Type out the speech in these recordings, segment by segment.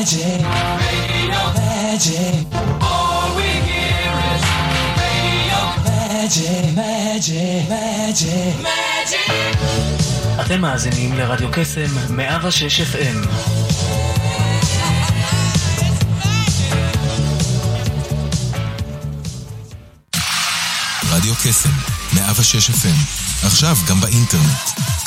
Magic, radio, magic. All we hear is radio, magic, magic, magic, magic. אתם מאזינים לרדיו קסם 106 FM. רדיו קסם, 106 FM, עכשיו גם באינטרנט.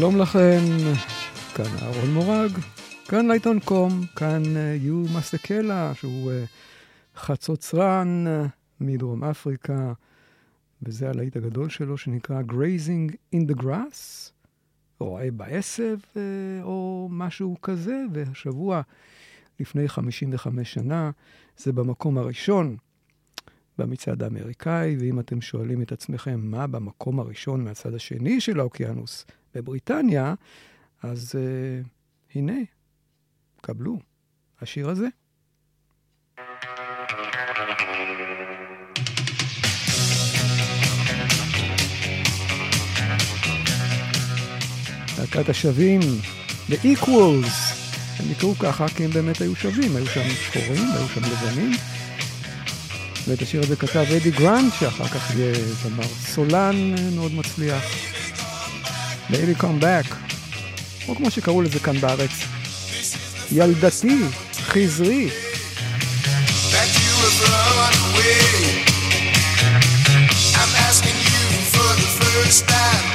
שלום לכם, כאן אהרון מורג, כאן לעיתון קום, כאן אה, יו מסקלה, שהוא אה, חצוצרן אה, מדרום אפריקה, וזה הלהיט הגדול שלו שנקרא Grazing in the Grass, רועה בעשב או משהו כזה, והשבוע, לפני 55 שנה, זה במקום הראשון במצעד האמריקאי, ואם אתם שואלים את עצמכם מה במקום הראשון מהצד השני של האוקיינוס, בבריטניה, אז אה, הנה, קבלו, השיר הזה. להקת השווים, The Equals, הם נקראו ככה כי הם באמת היו שווים, היו שם שחורים, היו שם לבנים. ואת השיר הזה כתב אדי גרנט, שאחר כך יהיה זמר סולן מאוד מצליח. Baby come back, או כמו שקראו לזה כאן בארץ, ילדתי, חזרי. Hey,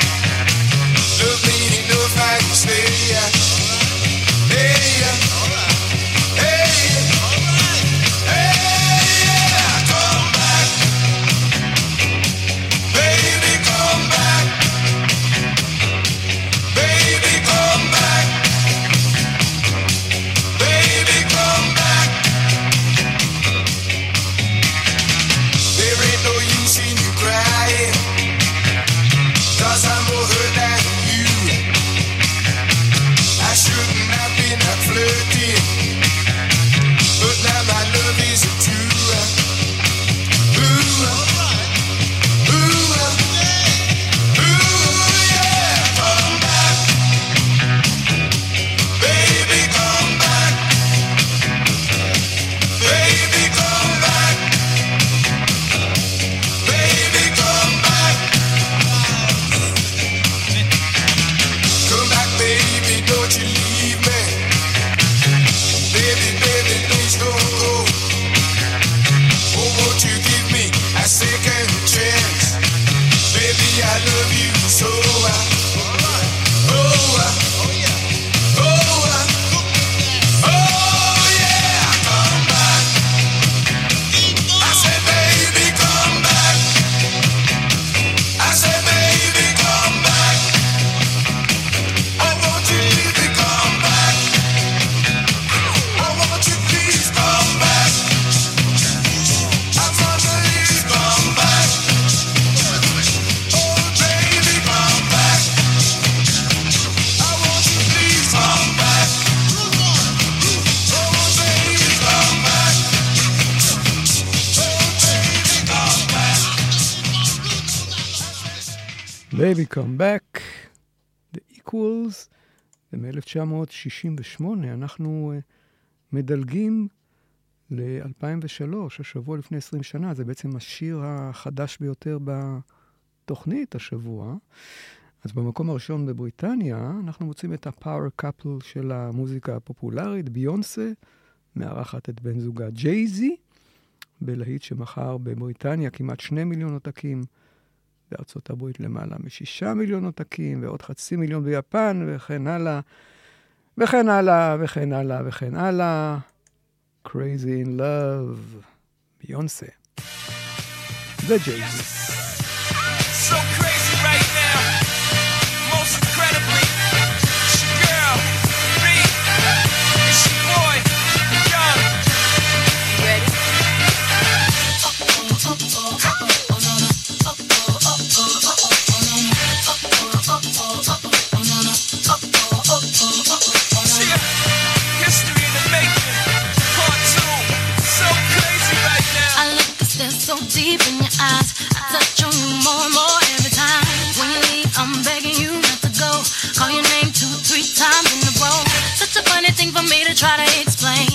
ומ-1968 אנחנו uh, מדלגים ל-2003, השבוע לפני 20 שנה, זה בעצם השיר החדש ביותר בתוכנית השבוע. אז במקום הראשון בבריטניה, אנחנו מוצאים את הפאוור קאפל של המוזיקה הפופולרית, ביונסה, מארחת את בן זוגה ג'ייזי, בלהיט שמכר בבריטניה כמעט שני מיליון עותקים, בארצות הברית למעלה משישה מיליון עותקים, ועוד חצי מיליון ביפן, וכן הלאה, וכן הלאה, וכן הלאה, וכן הלאה. Crazy in Love, ביונסה. וג'ייזי. So crazy deep in your eyes. I touch on you more and more every time. When you leave, I'm begging you not to go. Call your name two, three times in a row. Such a funny thing for me to try to explain.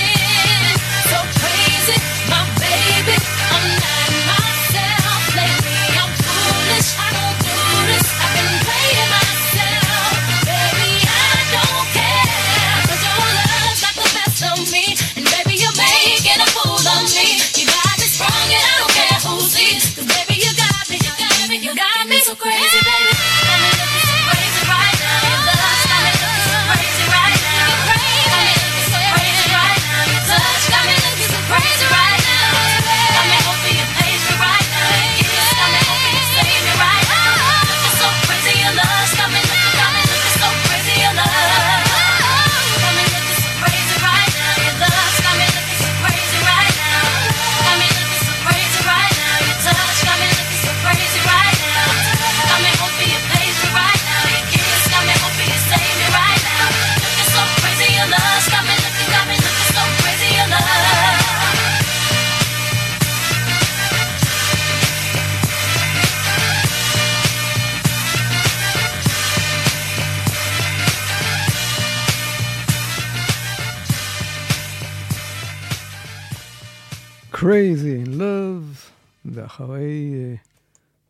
שאחרי אה,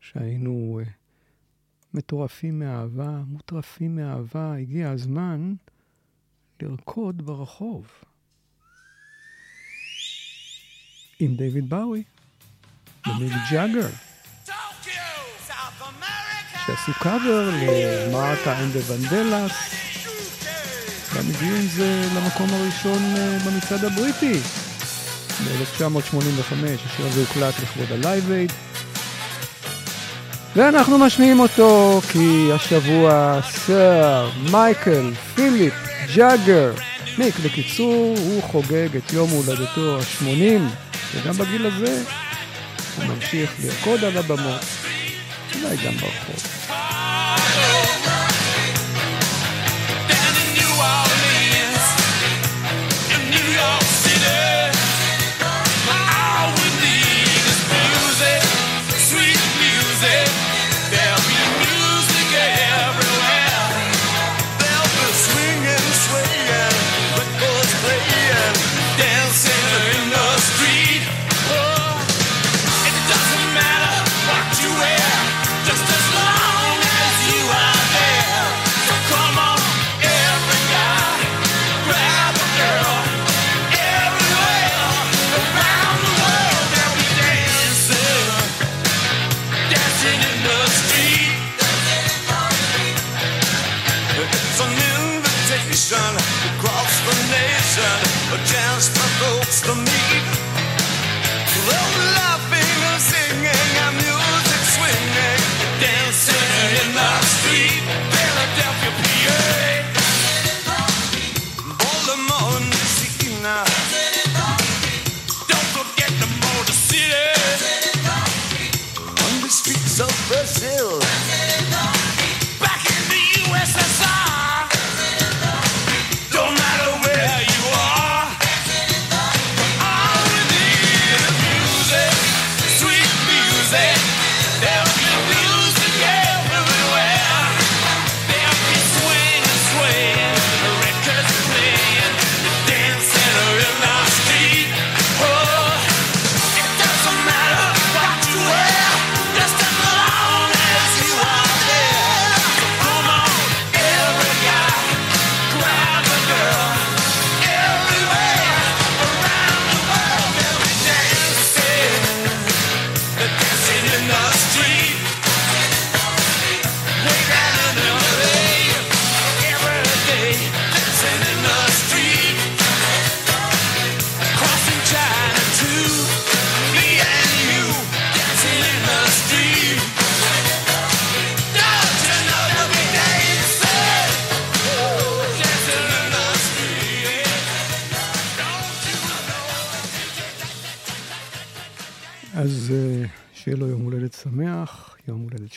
שהיינו אה, מטורפים מאהבה, מוטרפים מאהבה, הגיע הזמן לרקוד ברחוב. עם דיוויד באווי ומיק ג'אגר, שעשו קאבר למרתה אנדה ונדלס, גם הגיעו עם זה למקום הראשון אה, במצעד הבריטי. ב-1985, השיר הזה הוקלט לכבוד ה Live Aid. ואנחנו משמיעים אותו כי השבוע סר מייקל פיליפ ג'אגר, מיק בקיצור, הוא חוגג את יום הולדתו ה-80, וגם בגיל הזה הוא ממשיך לרקוד על הבמות, אולי גם ברחוב.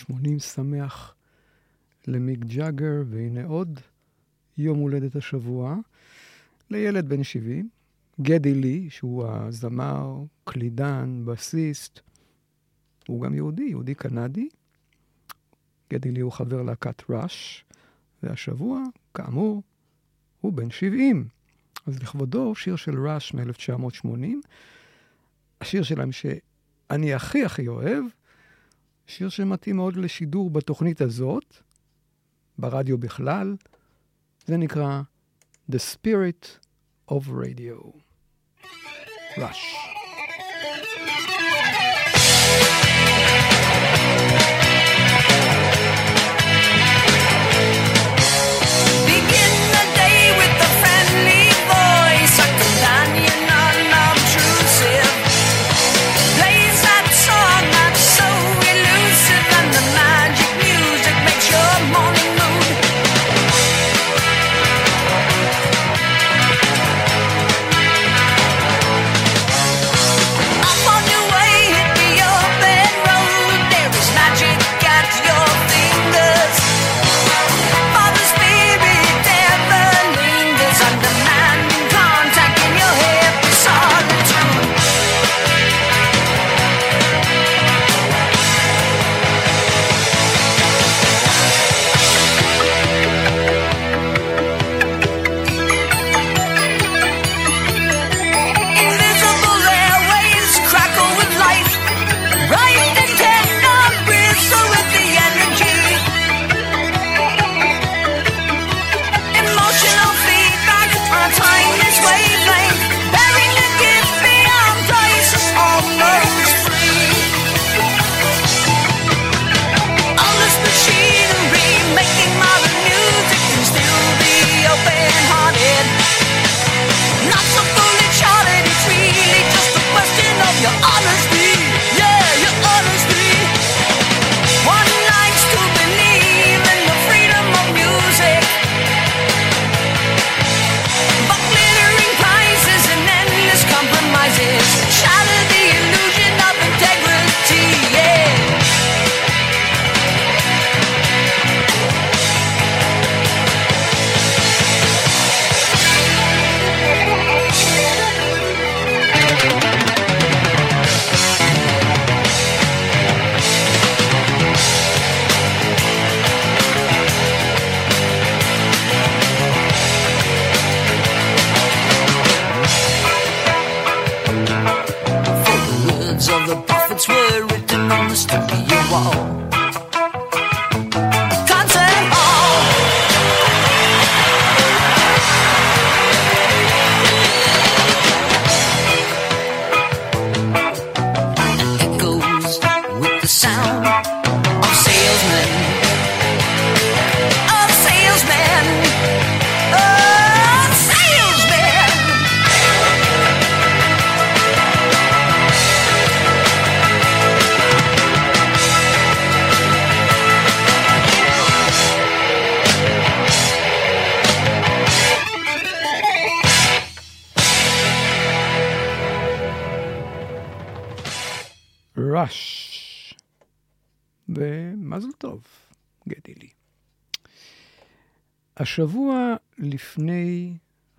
80 שמח למיג ג'אגר, והנה עוד יום הולדת השבוע, לילד בן 70, גדי לי, שהוא הזמר, קלידן, בסיסט, הוא גם יהודי, יהודי קנדי. גדי לי הוא חבר להקת ראש, והשבוע, כאמור, הוא בן 70. אז לכבודו, שיר של ראש מ-1980, השיר שלהם שאני הכי הכי אוהב, שיר שמתאים מאוד לשידור בתוכנית הזאת, ברדיו בכלל, זה נקרא The Spirit of Radio. Rush.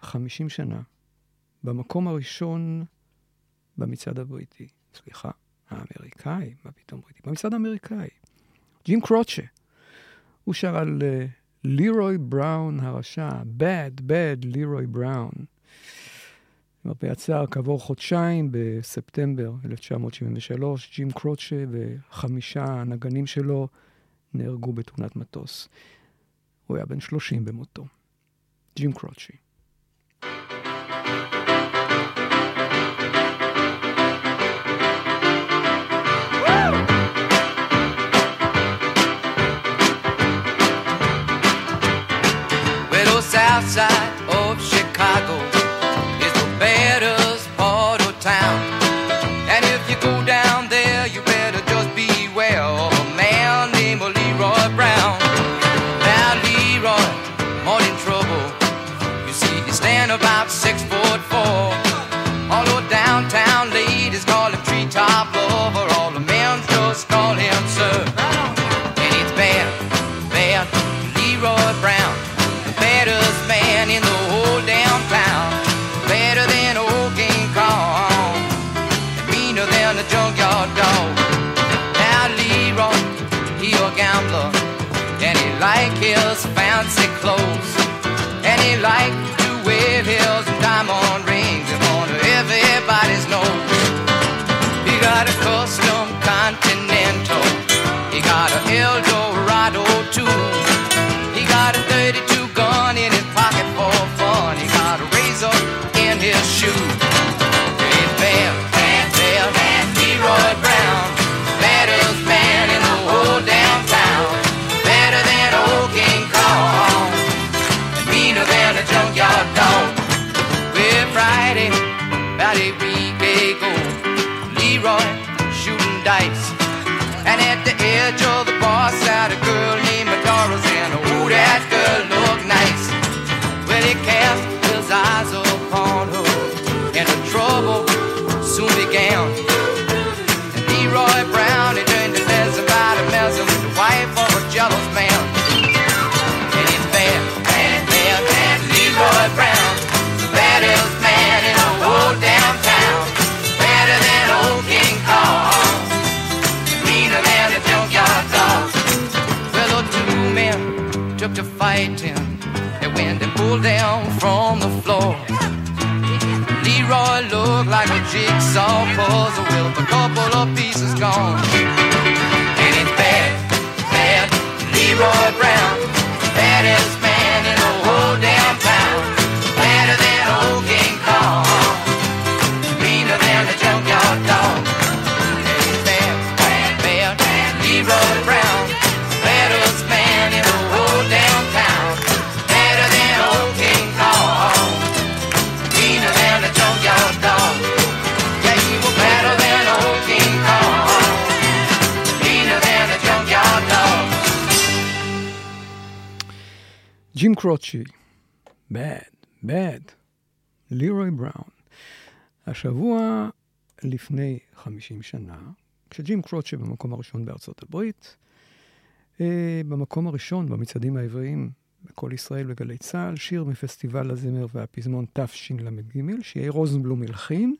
50 שנה, במקום הראשון במצעד הבריטי, סליחה, האמריקאי, מה פתאום בריטי? במצעד האמריקאי. ג'ים קרוצ'ה. הוא שר על אה, לירוי בראון הרשע, bad, bad לירוי בראון. הרבה הצער כעבור חודשיים, בספטמבר 1973, ג'ים קרוצ'ה וחמישה הנגנים שלו נהרגו בתאונת מטוס. הוא היה בן 30 במותו. ג'ים קרוצ'י. south side of Chicago. like was with a couple of pieces gone. ג'ים קרוצ'י, bad, bad, לירוי בראון. השבוע לפני 50 שנה, כשג'ים קרוצ'י במקום הראשון בארצות הברית, אה, במקום הראשון במצעדים העבריים בקול ישראל וגלי צה"ל, שיר מפסטיבל הזמר והפזמון תשל"ג, שיהיה רוזנבלום הלחין,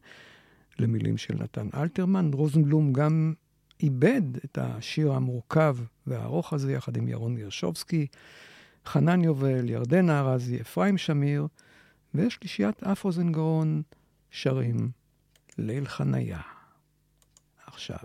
למילים של נתן אלתרמן. רוזנבלום גם איבד את השיר המורכב והארוך הזה יחד עם ירון גרשובסקי. חנן יובל, ירדנה ארזי, אפרים שמיר, ושלישיית אף אוזן גרון שרים ליל חניה. עכשיו.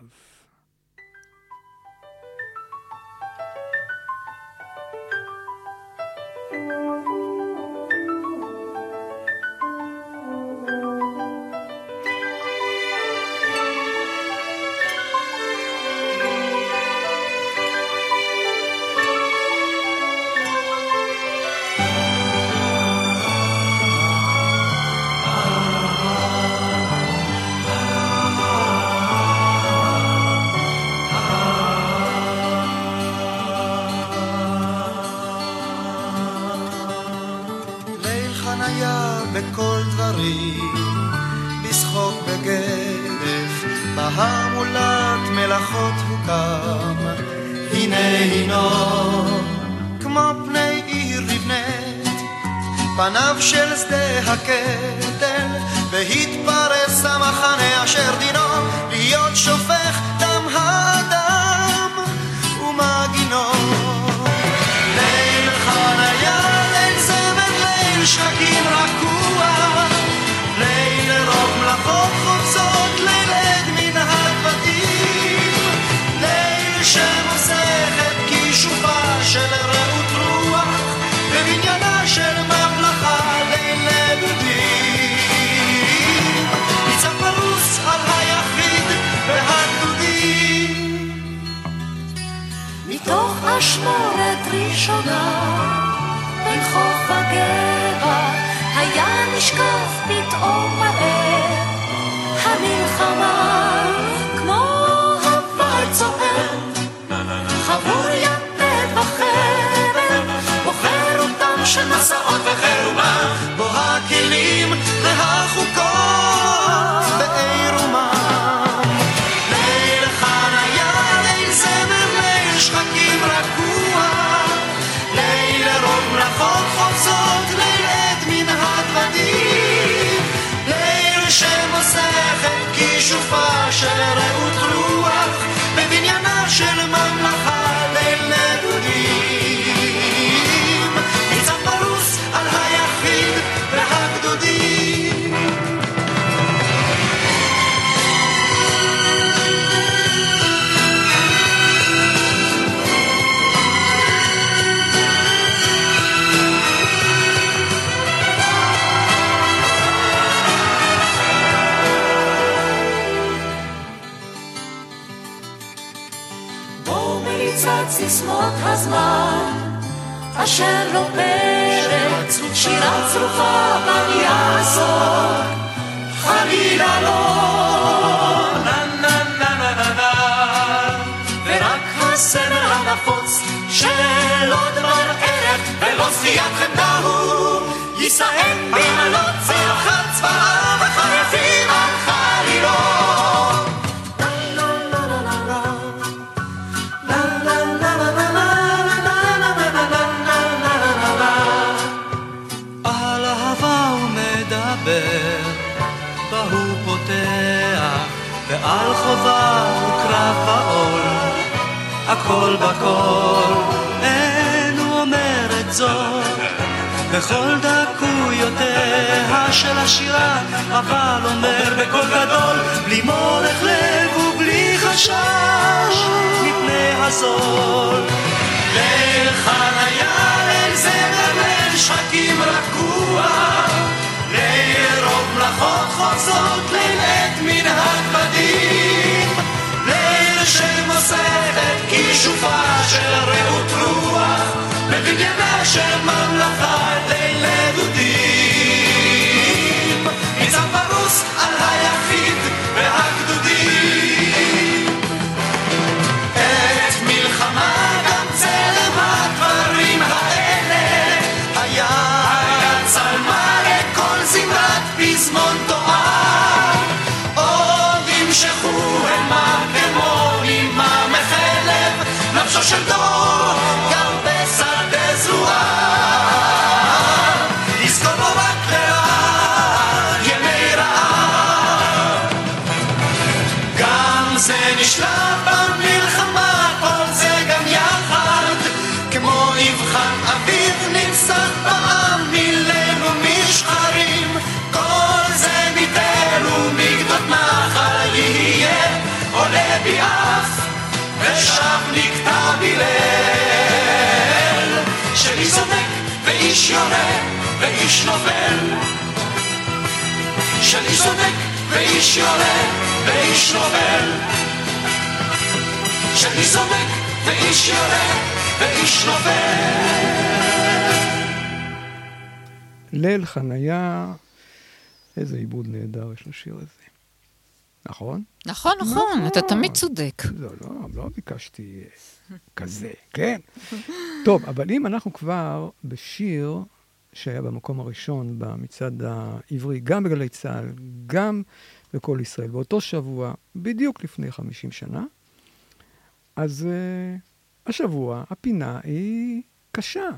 אשר לא פרק, שירה צרופה בנייה הזאת, חלילה לא. נה נה נה נה נה נה, ורק הסמל הנפוץ של עוד דבר ערך ולא שביעת חמדה הוא, יישאם במלוא צלחת צבאה בכל דקויותיה של השירה, אבל אומר בקול גדול, בלי מורך לב ובלי חשש, מפני הזול. ליל חניה, ליל זמר, ליל שחקים רגוע, ליל רוב מלאכות חוצות, ליל עת מן הדבדים, ליל שמוסך את כישופה של רעות רוח, בבניינה של ממלכה ליל נדודים. ניצב פרוס על ליל, שלי זונק ואיש יורה ואיש נופל. שלי זונק ואיש יורה ואיש נופל. שלי זונק ואיש יורה ואיש נופל. ליל חניה, איזה עיבוד נהדר יש לשיר הזה. נכון? נכון, נכון, אתה תמיד צודק. לא, לא, לא ביקשתי אה, כזה, כן. טוב, אבל אם אנחנו כבר בשיר שהיה במקום הראשון במצעד העברי, גם בגלי צה"ל, גם בקול ישראל. באותו שבוע, בדיוק לפני 50 שנה, אז uh, השבוע, הפינה היא קשה.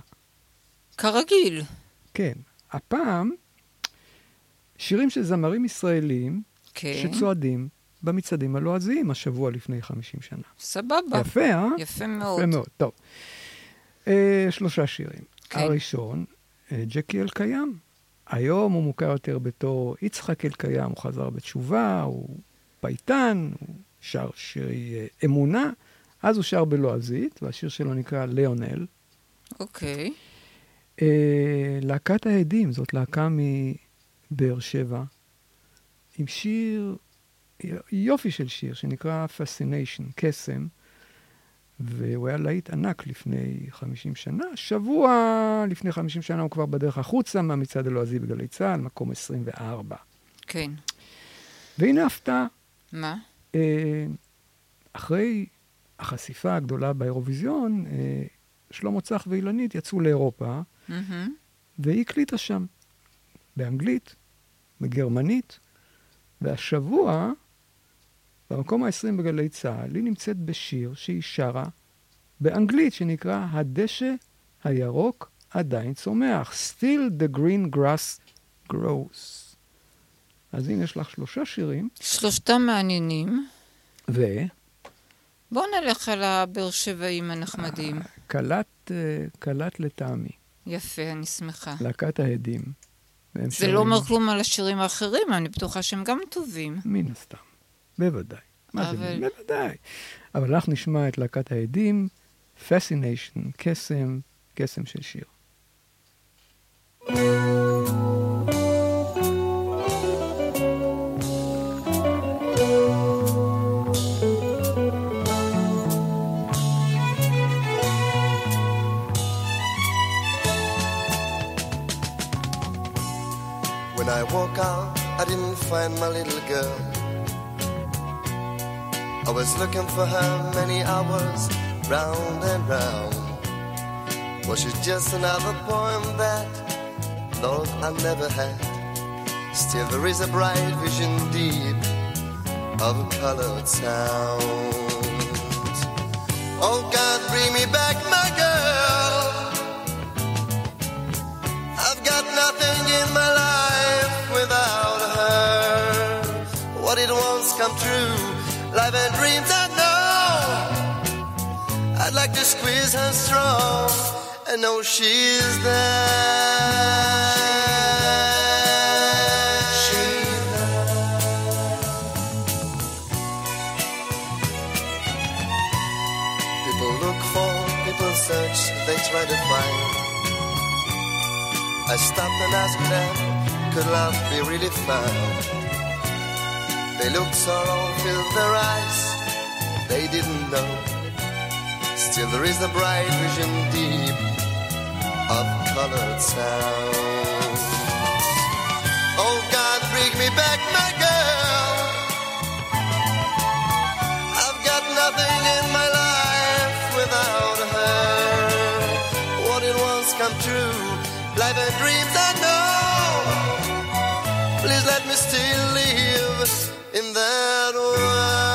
כרגיל. כן. הפעם, שירים של זמרים ישראלים כן. שצועדים במצעדים הלועזיים השבוע לפני 50 שנה. סבבה. יפה, אה? יפה מאוד. יפה מאוד, טוב. אה, שלושה שירים. כן. הראשון, אה, ג'קי אלקיים. היום הוא מוכר יותר בתור יצחק אלקיים, הוא חזר בתשובה, הוא פייטן, הוא שר שירי אה, אמונה. אז הוא שר בלועזית, והשיר שלו נקרא ליאונל. אוקיי. אה, להקת העדים, זאת להקה מבאר שבע, עם שיר, יופי של שיר, שנקרא Fascination, קסם, והוא היה להיט ענק לפני 50 שנה. שבוע לפני 50 שנה הוא כבר בדרך החוצה מהמצעד הלועזי בגלי צה"ל, מקום 24. כן. והנה הפתעה. מה? אה, אחרי החשיפה הגדולה באירוויזיון, אה, שלמה צח ואילנית יצאו לאירופה, מהמם. והיא הקליטה שם, באנגלית, בגרמנית, והשבוע, במקום ה-20 בגלי צה"ל, היא נמצאת בשיר שהיא שרה באנגלית, שנקרא הדשא הירוק עדיין צומח. Still the green grass grows. אז הנה יש לך שלושה שירים, שלושתם מעניינים. ו... בואו נלך על הבאר שבעים הנחמדים. קלט, אה, קלט לטעמי, יפה, אני שמחה. להקת העדים. והם זה שרים- לא אומר כלום על השירים האחרים, אני בטוחה שהם גם טובים. מן הסתם, בוודאי. מה זה, אבל- בוודאי. אבל אנחנו נשמע את להקת העדים, Fascination, קסם, קסם של שיר. When I woke up, I didn't find my little girl. I was looking for her many hours, round and round. Was she just another poem that, Lord, I never had? Still, there is a bright vision deep of a colored sound. Oh God, bring me back my girl. And dreams I know. I'd like to squeeze her strong and know she's there. She's there. People look for, people search, they try to find. I stopped and asked them, could love be really found? They looked sorrow filled their eyes, they didn't know. Still there is a bright vision deep of colored sound. Oh God, bring me back my girl. I've got nothing in my life without her. What it wants come true, life and dreams I know. Please let me still live in that world.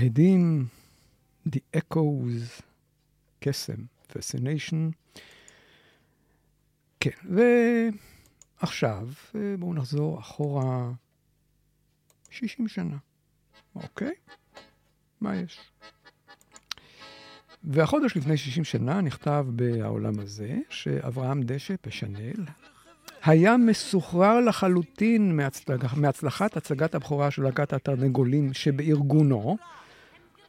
העדים, The Echoes, קסם, Fascination. כן, ועכשיו אה, בואו נחזור אחורה 60 שנה, אוקיי? מה יש? והחודש לפני 60 שנה נכתב בעולם הזה שאברהם דשא פשנל היה מסוחרר לחלוטין מהצלח, מהצלחת הצגת הבכורה של להקת התרנגולים שבארגונו,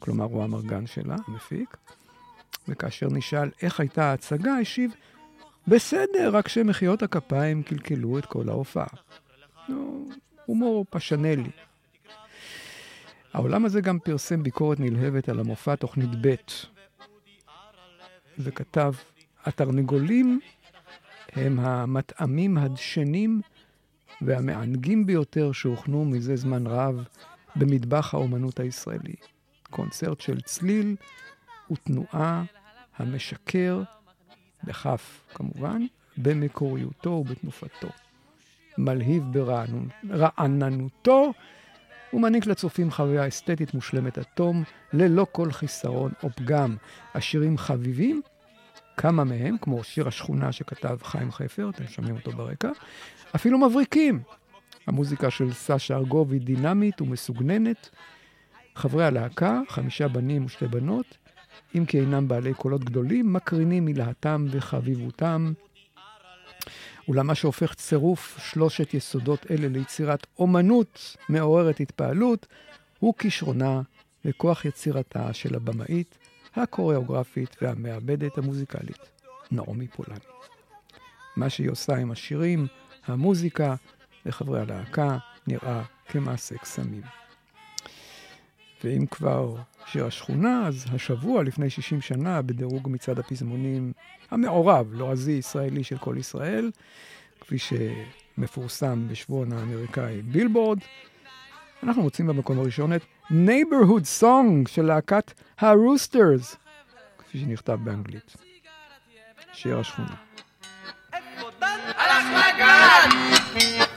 כלומר הוא המרגן שלה, המפיק, וכאשר נשאל איך הייתה ההצגה, השיב, בסדר, רק שמחיאות הכפיים קלקלו את כל ההופעה. נו, הומור פשנלי. העולם הזה גם פרסם ביקורת נלהבת על המופע תוכנית ב', וכתב, התרנגולים הם המטעמים הדשנים והמענגים ביותר שהוכנו מזה זמן רב במטבח האומנות הישראלי. קונצרט של צליל ותנועה המשקר, בכף כמובן, במקוריותו ובתנופתו. מלהיב ברעננותו ומעניק לצופים חוויה אסתטית מושלמת עד תום, ללא כל חיסרון או פגם. השירים חביבים, כמה מהם, כמו שיר השכונה שכתב חיים חפר, אתם שומעים אותו ברקע, אפילו מבריקים. המוזיקה של סשה ארגובי דינמית ומסוגננת. חברי הלהקה, חמישה בנים ושתי בנות, אם כי אינם בעלי קולות גדולים, מקרינים מלהטם וחביבותם. אולם מה שהופך צירוף שלושת יסודות אלה ליצירת אומנות מעוררת התפעלות, הוא כישרונה וכוח יצירתה של הבמאית, הקוריאוגרפית והמעבדת המוזיקלית, נעמי פולני. מה שהיא עושה עם השירים, המוזיקה וחברי הלהקה נראה כמעשה קסמים. ואם כבר שיר השכונה, אז השבוע לפני 60 שנה, בדירוג מצעד הפזמונים המעורב, לועזי ישראלי של כל ישראל, כפי שמפורסם בשבועון האמריקאי בילבורד, אנחנו מוצאים במקום הראשון את Neighborhood Song של להקת הרוסטרס, כפי שנכתב באנגלית. שיר השכונה.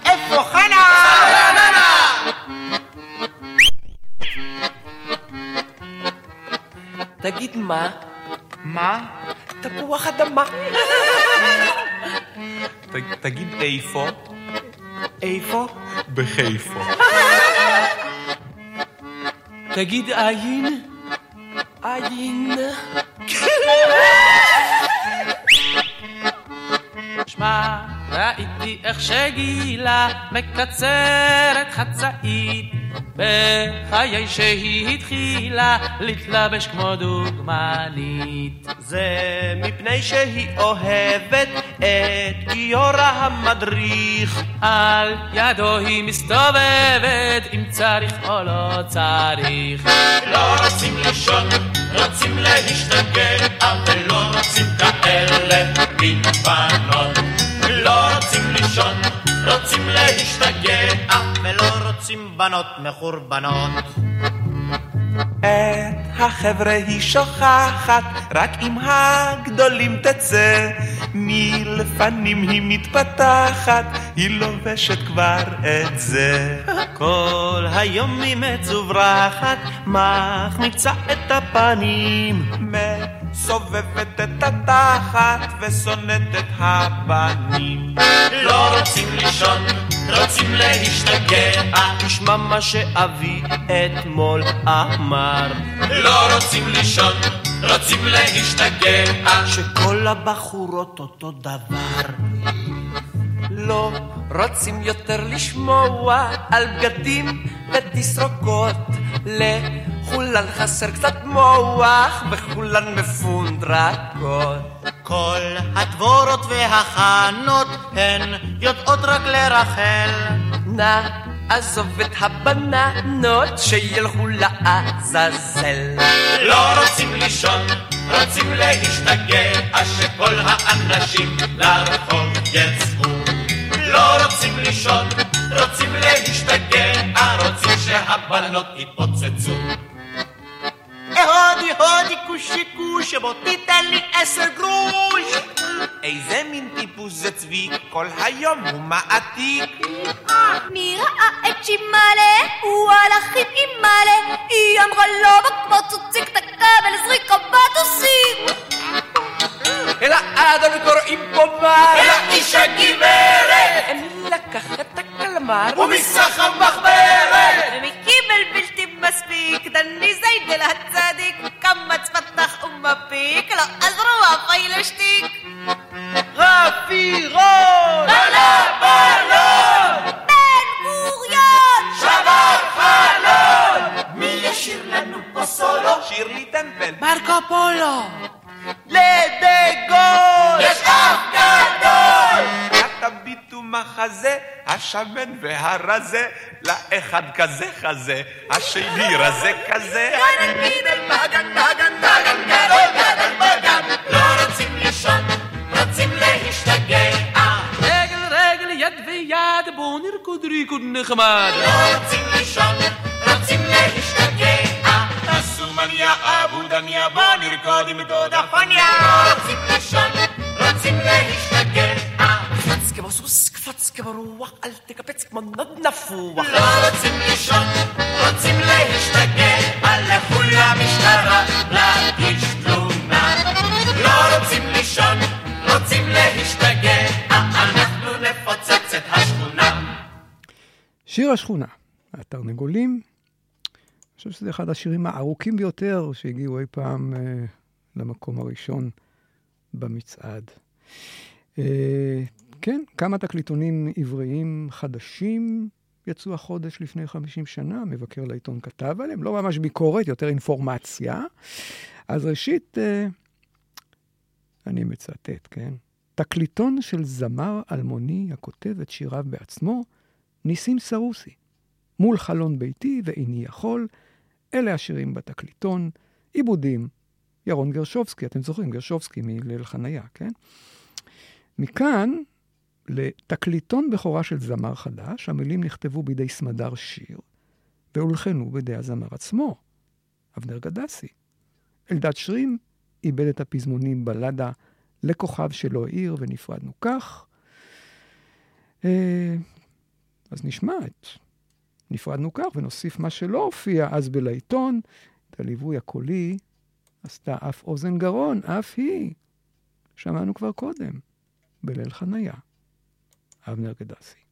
איפה חנה? תגיד מה? מה? תפוח אדמה. ת- תגיד איפה? איפה? בחיפה. תגיד עין. עין. שמע, ראיתי איך שגילה מקצרת חצאית בחיי שהיא התחילה להתלבש כמו דוגמנית. זה מפני שהיא אוהבת את גיורא המדריך. על ידו היא מסתובבת אם צריך או לא צריך. לא רוצים לישון, רוצים להשתגע, ולא רוצים כאלה בנות. לא רוצים לישון, רוצים להשתגע, ולא רוצים בנות מחורבנות. את החבר'ה היא שוכחת, רק עם הגדולים תצא. מלפנים היא מתפתחת, היא לובשת כבר את זה. כל היום היא מצוברחת, מחמיצה את הפנים. מסובבת את התחת ושונאת את הבנים. לא רוצים לישון, רוצים להשתגע, תשמע מה שאבי אתמול אמר. לא רוצים לישון, רוצים להשתגע, שכל הבחורות אותו דבר. לא רוצים יותר לשמוע על בגדים ותסרוקות. לכולן חסר קצת מוח וכולן מפונדרקות. כל הדבורות והחנות הן יודעות רק לרחל. נא עזוב את הבננות שילכו לעזאזל. לא רוצים לישון, רוצים להשתגע, שכל האנשים לרחוב יצאו. לא רוצים לישון, רוצים להשתגע, רוצים שהבנות יתפוצצו. הודי הודי כושי כושי בוא תיתן לי עשר גרוש. איזה מין טיפוס זה צבי, כל היום הוא מעתיק. מי ראה את שימאלה? הוא הלך עם אימאלה. היא אמרה לו בוא צוציק את הכבל זריקה בטוסים. האדם קוראים פה מר. לאיש הגברת. אני לקח את הקלמר. ומסך המחברת. מספיק, דני זייד אל הצדיק, קמץ פתח ומפיק, לא אז רוח פיילה רפי רון! עלה בלון! בן גוריון! שבר חלון! מי ישיר לנו פה סולו? שירלי טמפל. מרקו פולו! לדגול! יש אף גדול! תביטו מחזה, השמן והרזה, לאחד כזה חזה, השני רזה כזה. בגן לא רוצים לישון, רוצים להשתגע. רגל רגל יד ויד בואו נרקוד ריקוד נחמד. לא רוצים לישון, רוצים להשתגע. תעשו מניה אבו דניה בוא נרקוד עם דודה פניה לא רוצים לישון, רוצים להשתגע קפץ כמו סוס, קפץ כמו רוח, אל תקפץ כמו נוד נפוח. לא רוצים לישון, רוצים להשתגע לכו למשטרה להגיש תלונה לא רוצים לישון, רוצים להשתגע אנחנו נפוצץ את השכונה שיר השכונה, התרנגולים. אני חושב שזה אחד השירים הארוכים ביותר שהגיעו אי פעם אה, למקום הראשון במצעד. אה, כן, כמה תקליטונים עבריים חדשים יצאו החודש לפני 50 שנה, מבקר לעיתון כתב עליהם, לא ממש ביקורת, יותר אינפורמציה. אז ראשית, אה, אני מצטט, כן? תקליטון של זמר אלמוני הכותב את שיריו בעצמו, ניסים סרוסי. מול חלון ביתי ואיני יכול, אלה השירים בתקליטון, עיבודים, ירון גרשובסקי, אתם זוכרים, גרשובסקי מליל חניה, כן? מכאן לתקליטון בכורה של זמר חדש, המילים נכתבו בידי סמדר שיר, והולחנו בידי הזמר עצמו, אבנר גדסי. אלדד שרים איבד את הפזמונים בלדה לכוכב שלא העיר ונפרדנו כך. אה, אז נשמע את נפרדנו כך ונוסיף מה שלא הופיע אז בלעיתון, את הליווי הקולי עשתה אף אוזן גרון, אף היא. שמענו כבר קודם, בליל חניה. אבנר גדסי. נפרדנו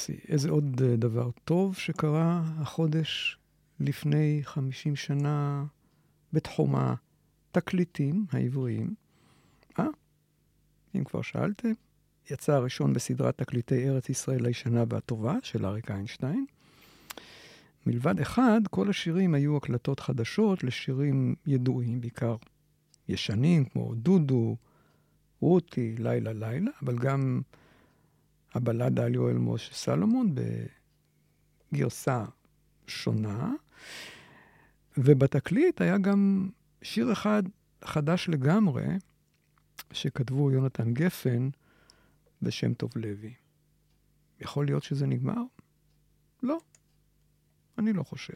גדסי, איזה עוד אה, דבר טוב שקרה החודש לפני 50 שנה בתחום התקליטים העבריים. אה? אם כבר שאלתם, יצא הראשון בסדרת תקליטי ארץ ישראל הישנה והטובה של אריק איינשטיין. מלבד אחד, כל השירים היו הקלטות חדשות לשירים ידועים, בעיקר ישנים, כמו דודו, רותי, לילה לילה, אבל גם הבלדה על יואל משה סלומון בגרסה שונה. ובתקליט היה גם שיר אחד חדש לגמרי, שכתבו יונתן גפן ושם טוב לוי. יכול להיות שזה נגמר? לא. אני לא חושב.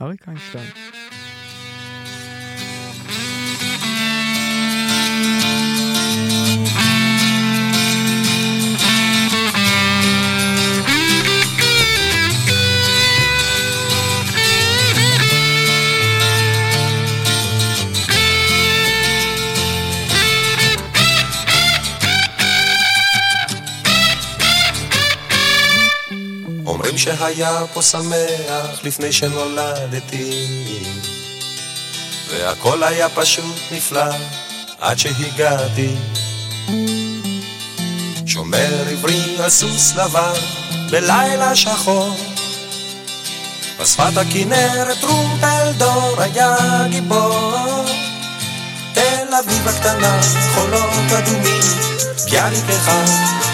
אריק איינשטיין. אומרים שהיה פה שמח לפני שנולדתי. והכל היה פשוט נפלא עד שהגעתי. שומר עברי על סוס לבן בלילה שחור. בשפת הכנרת טרומפלדור היה גיבור. תל אביב הקטנה, חולות אדומים, ביאליק אחד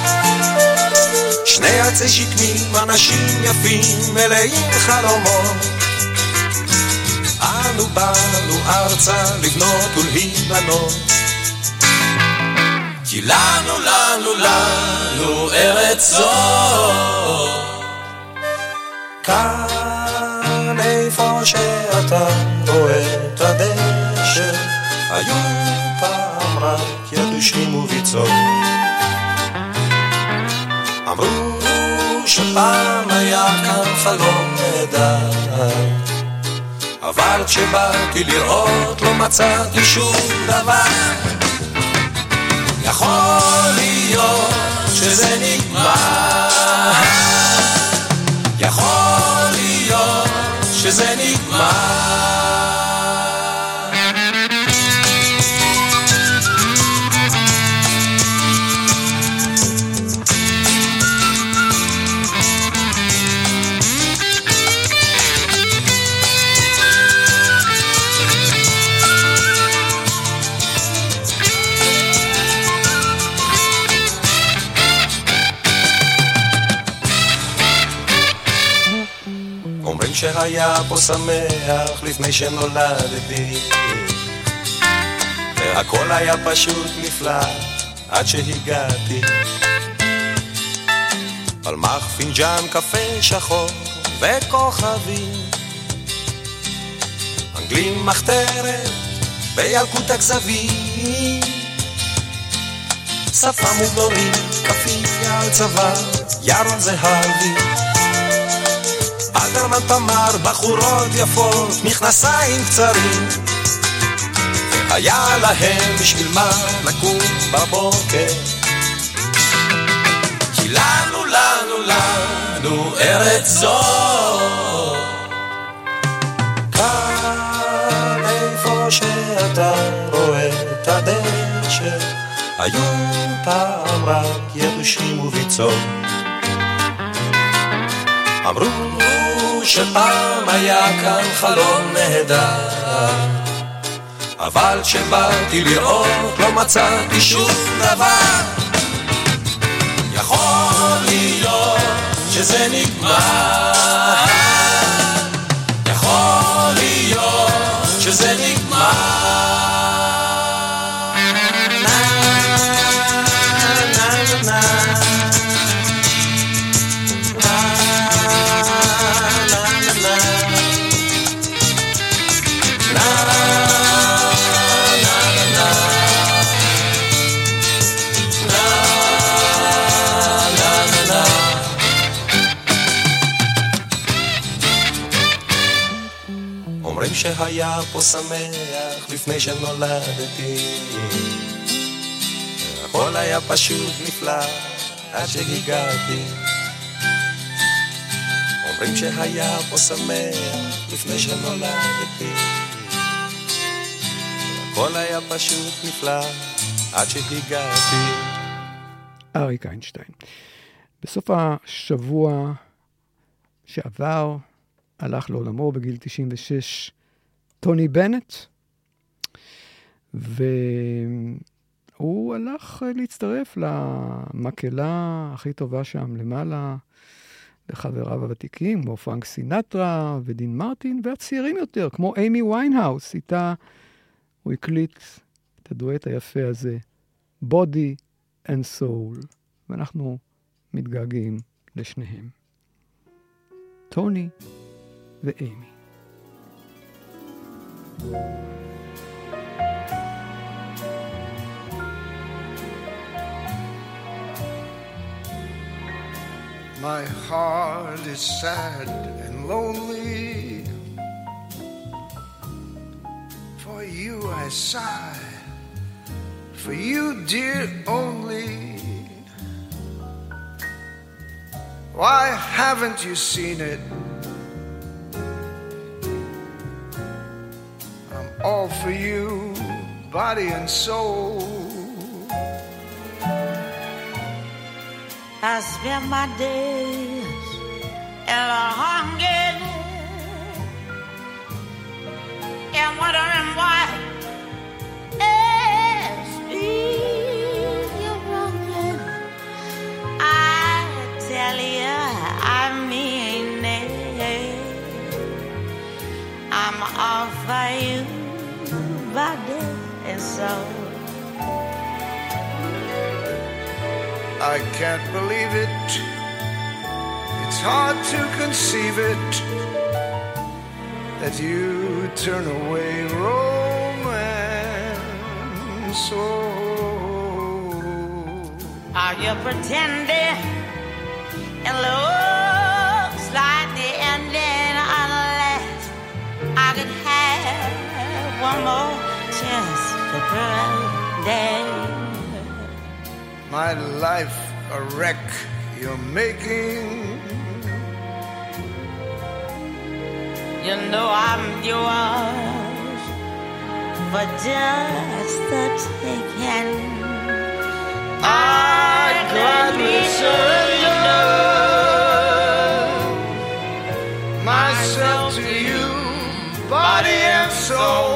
שני עצי שקמים, אנשים יפים, מלאים חלומות. אנו באנו ארצה לבנות ולהיבנות. כי לנו, לנו, לנו ארץ זו. כאן איפה שאתה רואה את הדשא, היו פעם רק ידושים וביצות. אמרו שפעם היה כאן חלום נהדר. אבל כשבאתי לראות לא מצאתי שום דבר. יכול להיות שזה נגמר. יכול להיות שזה נגמר שהיה פה שמח לפני שנולדתי. והכל היה פשוט נפלא עד שהגעתי. פלמח פינג'אן קפה שחור וכוכבים אנגלים מחתרת בילקוט הכזבים. שפם וגדולים, כפייה על צוואר, ירון זהבי אלתרמן תמר, בחורות יפות, מכנסיים קצרים. והיה להם בשביל מה לקום בבוקר. כי לנו, לנו, לנו ארץ זו. כאן איפה שאתה רואה את הדשא היו פעם רק יבשים וביצות. אמרו שפעם היה כאן חלום נהדר. אבל כשבאתי לראות לא מצאתי שום דבר. יכול להיות שזה נגמר. יכול להיות שזה נגמר שהיה פה שמח לפני שנולדתי הכל היה פשוט נפלא עד שהגעתי. אומרים שהיה פה שמח לפני שנולדתי. הכל היה פשוט נפלא עד שהגעתי. אריק איינשטיין. בסוף השבוע שעבר הלך לעולמו בגיל 96 טוני בנט, והוא הלך להצטרף למקהלה הכי טובה שם למעלה, לחבריו הוותיקים, כמו פרנק סינטרה ודין מרטין, והצעירים יותר, כמו אימי ויינהאוס, איתה הוא הקליט את הדואט היפה הזה, Body and Soul, ואנחנו מתגעגעים לשניהם. טוני ואימי. My heart is sad and lonely. For you I sigh, for you, dear, only. Why haven't you seen it? All for you, body and soul. I spend my days in a hunger and wondering why broken. I tell you, I mean it. I'm all for you, and. I can't believe it. It's hard to conceive it that you turn away romance. Oh, Are you pretending? It looks like the ending unless I could have one more chance to pretend. My life a wreck you're making. You know I'm yours for just the taking. I gladly surrender myself to you, body and soul.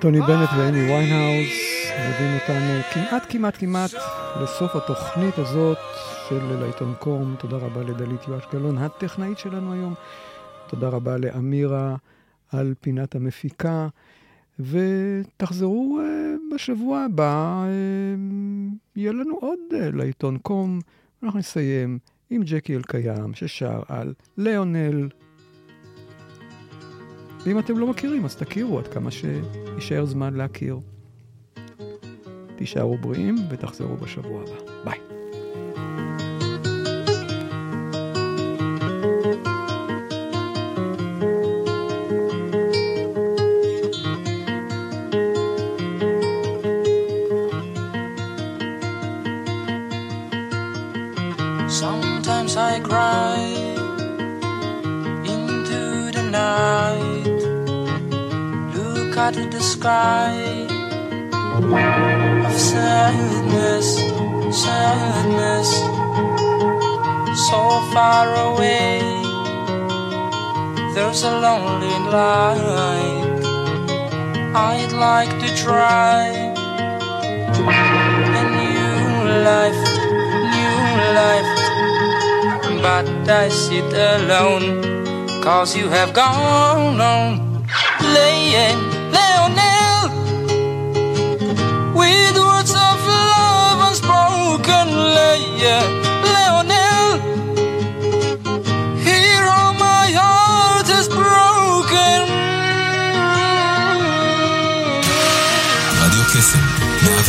טוני בנט ואמי ויינהאוס מביאים אותנו כמעט כמעט כמעט לסוף התוכנית הזאת של להיטון קום. תודה רבה לדלית יואש גלאון, הטכנאית שלנו היום. תודה רבה לאמירה על פינת המפיקה. ותחזרו uh, בשבוע הבא, uh, יהיה לנו עוד uh, לעיתון קום. אנחנו נסיים עם ג'קי אלקיים ששר על ליאונל. ואם אתם לא מכירים, אז תכירו עד כמה שיישאר זמן להכיר. תישארו בריאים ותחזרו בשבוע הבא. ביי. Far away, there's a lonely light. I'd like to try a new life, new life. But I sit alone, cause you have gone on. Laying, Leonel, with words of love unspoken, laying,